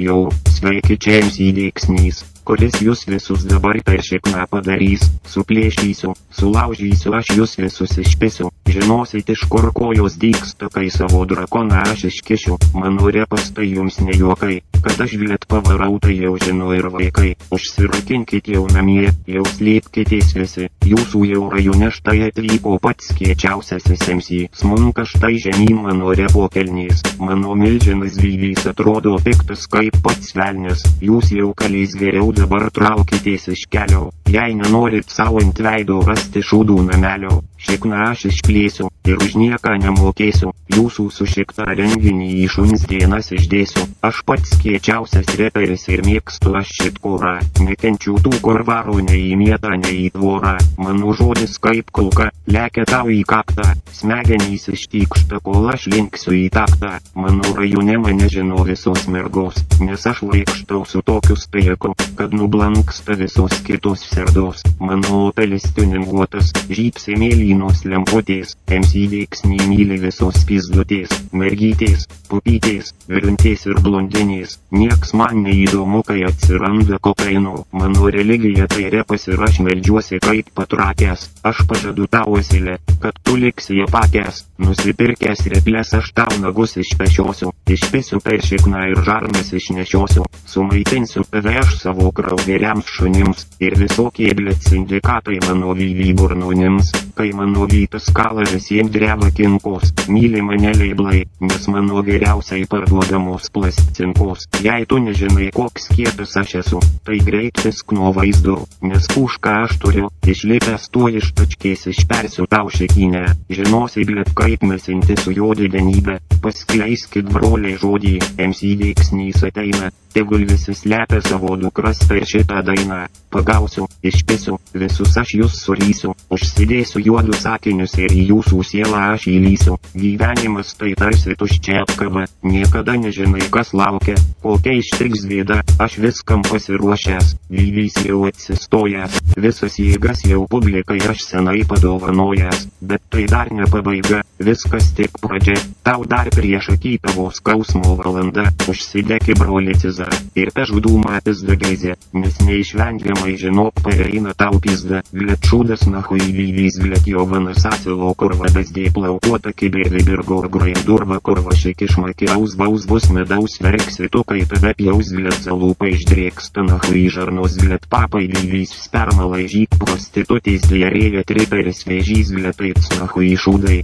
Jau, sveiki čia MC Dėksnys, kuris jūs visus dabar per šikną padarys, suplėšysiu, sulaužysiu aš jūs visus išpisiu, žinosit iš kur kojos dyksta, kai savo drakoną aš iškišiu, mano repas tai jums ne juokai, kad aš viet pavarau tai jau žino ir vaikai, užsirakinkit jau namie, jau slėpkitės visi, jūsų jau rajone štai atvyko pats kiečiausiasis MC, smunka štai žemyn mano repo kelnys, mano milžinas lygys atrodo piktas kaip pats velnias, jūs jau kalės geriau dabar traukitės iš kelio, jei nenorit savo ant veido rasti šūdų namelio, šikną aš išplėsiu ir už nieką nemokėsiu, jūsų su šikta renginį į šuns dienas išdėsiu, aš pats kiečiausias reperis ir mėgstu aš šitkurą, nekenčiu tų kur varo nei į mietą, nei į tvorą, mano žodis kaip kulka, lekia tau į kaktą, smegenys ištykšta, kol aš linksiu į taktą, mano rajone mane žino visos mergos, nes aš vaikštau su tokiu spėku, kad nublanksta visos kitos serdos, mano opelis tuninguotas, žypsi mėlynos lemputės, MC veiksnį myli visos pizdutės, mergytės, pupytės, virintės ir blondinės, nieks man neįdomu, kai atsiranda kokaino, mano religija tai repas ir aš meldžiuosi kaip patrakęs, aš pažadu tau esilę, kad tu liksi apakęs, nusipirkęs replės aš tau nagus išpešiosiu, išpisiu per šikną ir žarnas išnešiosiu, sumaitinsiu tave aš savo kraugeriams šunims, ir visokie blėt sindikatai mano vyvy burnonims, kai mano vytas kala visiems dreba kinkos, myli mane leiblai, nes mano geriausiai parduodamos plastcinkos, jei tu nežinai koks kietas aš esu, tai greit visk nuo vaizdo, nes pušką aš turiu, išlipęs tuo iš tačkės išpersiu tau šekinę, žinosi blėt kaip mesinti su jo didenybė, paskleiskit broliai žodį, MC veiksnys ateina, tegul visi slepia savo dukras per šitą dainą, pagausiu, išpisiu, visus aš jūs surysiu, užsidėsiu juodus sakinius ir į jūsų sielą aš įlysiu, gyvenimas tai tarsi tuščia apkaba, niekada nežinai kas laukia, kokia ištiks bėda, aš viskam pasiruošęs, vyvys jau atsistojęs, visas jėgas jau publikai aš senai padovanojęs, bet tai dar ne pabaiga, viskas tik pradžia, tau dar prieš akį tavo skausmo valanda, užsidėki broliciza ir pešk dūmą pizda geizė, nes neišvengiamai žinok pareina tau pizda, šūdas nahui vyvys glėt jovanas asilo kurva bezdė plaukuota kibirvi birgor groj durva kurva šikiš makiaus baus bus medaus verksi tu kai tave pjaus glėt zalūpa išdrėksta nahui žarnos glėt papai vyvys sperma laižyk prostitutės diarėja triperis vėžys glėt eit nahui šūdai,